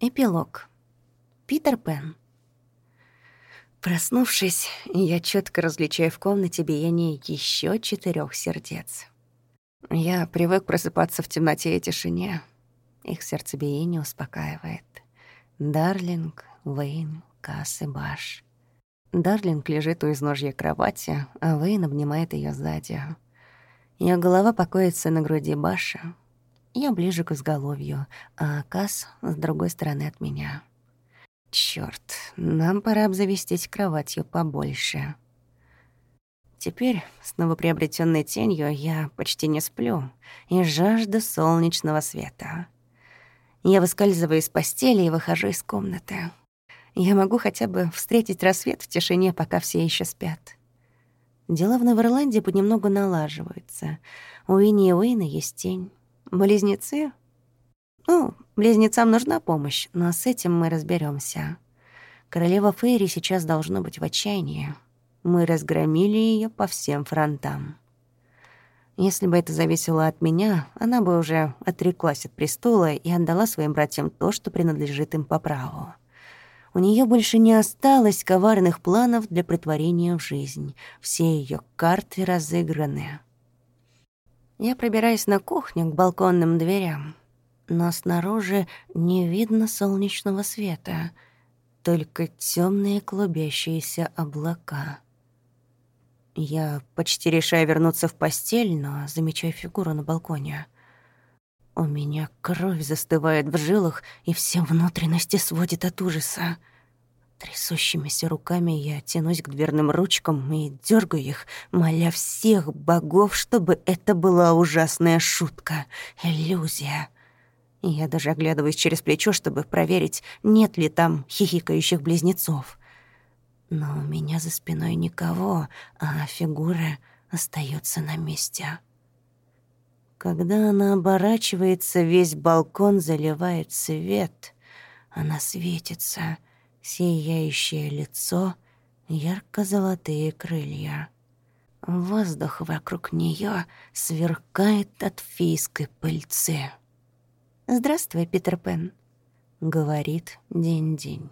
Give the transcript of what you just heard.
Эпилог. Питер Пен. Проснувшись, я четко различаю в комнате биение еще четырех сердец. Я привык просыпаться в темноте и тишине. Их сердцебиение успокаивает. Дарлинг, Вейн, Касс и Баш. Дарлинг лежит у изножья кровати, а Вейн обнимает ее сзади. Ее голова покоится на груди Баша — я ближе к изголовью, а Кас с другой стороны от меня. Чёрт, нам пора обзавестись кроватью побольше. Теперь, с новоприобретённой тенью, я почти не сплю и жажду солнечного света. Я выскальзываю из постели и выхожу из комнаты. Я могу хотя бы встретить рассвет в тишине, пока все ещё спят. Дела в Новоирландии понемногу налаживаются. У Уинни и Уэйна есть тень. Близнецы? Ну, близнецам нужна помощь, но с этим мы разберемся. Королева Фейри сейчас должно быть в отчаянии. Мы разгромили ее по всем фронтам. Если бы это зависело от меня, она бы уже отреклась от престола и отдала своим братьям то, что принадлежит им по праву. У нее больше не осталось коварных планов для притворения в жизнь. Все ее карты разыграны. Я пробираюсь на кухню к балконным дверям, но снаружи не видно солнечного света, только темные клубящиеся облака. Я почти решаю вернуться в постель, но замечаю фигуру на балконе. У меня кровь застывает в жилах, и все внутренности сводит от ужаса. Трясущимися руками я тянусь к дверным ручкам и дергаю их, моля всех богов, чтобы это была ужасная шутка, иллюзия. Я даже оглядываюсь через плечо, чтобы проверить, нет ли там хихикающих близнецов. Но у меня за спиной никого, а фигура остается на месте. Когда она оборачивается, весь балкон заливает свет. Она светится — сияющее лицо, ярко-золотые крылья. Воздух вокруг нее сверкает от фейской пыльцы. «Здравствуй, Питер Пен», — говорит день-день.